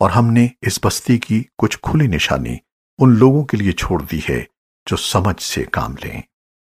और हमने इस बस्ती की कुछ खुली निशानी उन लोगों के लिए छोड़ दी है जो समझ से काम लें।